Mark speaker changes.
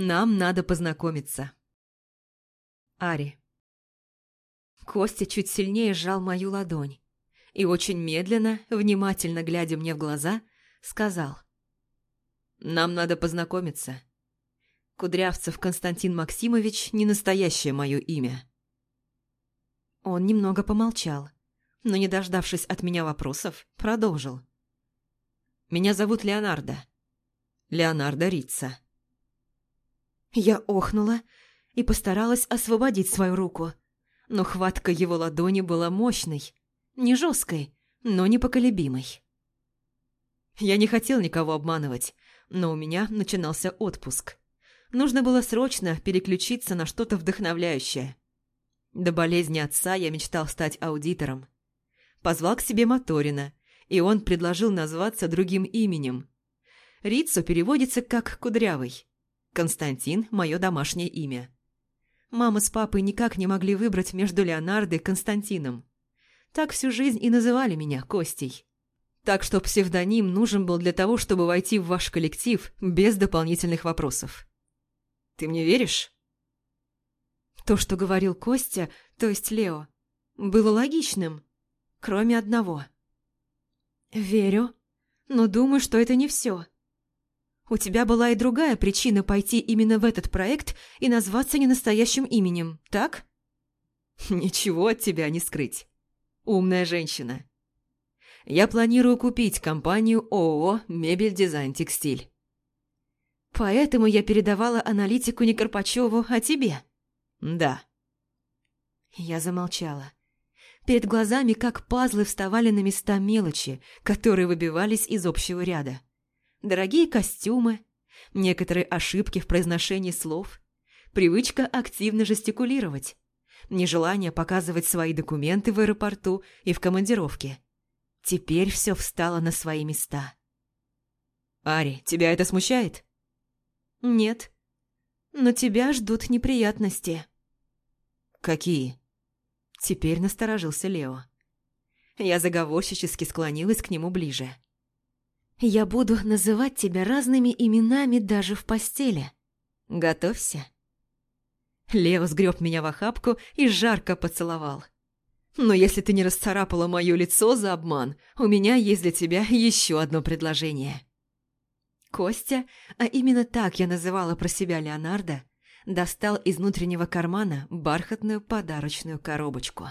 Speaker 1: Нам надо познакомиться. Ари. Костя чуть сильнее сжал мою ладонь и очень медленно, внимательно глядя мне в глаза, сказал. «Нам надо познакомиться. Кудрявцев Константин Максимович не настоящее мое имя». Он немного помолчал, но, не дождавшись от меня вопросов, продолжил. «Меня зовут Леонардо. Леонардо Рица». Я охнула и постаралась освободить свою руку, но хватка его ладони была мощной, не жесткой, но непоколебимой. Я не хотел никого обманывать, но у меня начинался отпуск. Нужно было срочно переключиться на что-то вдохновляющее. До болезни отца я мечтал стать аудитором. Позвал к себе Моторина, и он предложил назваться другим именем. Рицо переводится как «кудрявый». Константин – мое домашнее имя. Мама с папой никак не могли выбрать между Леонардо и Константином. Так всю жизнь и называли меня Костей. Так что псевдоним нужен был для того, чтобы войти в ваш коллектив без дополнительных вопросов. Ты мне веришь? То, что говорил Костя, то есть Лео, было логичным, кроме одного. Верю, но думаю, что это не все. У тебя была и другая причина пойти именно в этот проект и назваться ненастоящим именем, так? Ничего от тебя не скрыть умная женщина. Я планирую купить компанию ООО «Мебель Дизайн Текстиль». Поэтому я передавала аналитику не Карпачеву, а тебе. Да. Я замолчала. Перед глазами, как пазлы, вставали на места мелочи, которые выбивались из общего ряда. Дорогие костюмы, некоторые ошибки в произношении слов, привычка активно жестикулировать, нежелание показывать свои документы в аэропорту и в командировке. Теперь все встало на свои места. «Ари, тебя это смущает?» «Нет. Но тебя ждут неприятности». «Какие?» Теперь насторожился Лео. Я заговорщически склонилась к нему ближе. «Я буду называть тебя разными именами даже в постели. Готовься». Лео сгреб меня в охапку и жарко поцеловал. «Но если ты не расцарапала мое лицо за обман, у меня есть для тебя еще одно предложение». Костя, а именно так я называла про себя Леонардо, достал из внутреннего кармана бархатную подарочную коробочку.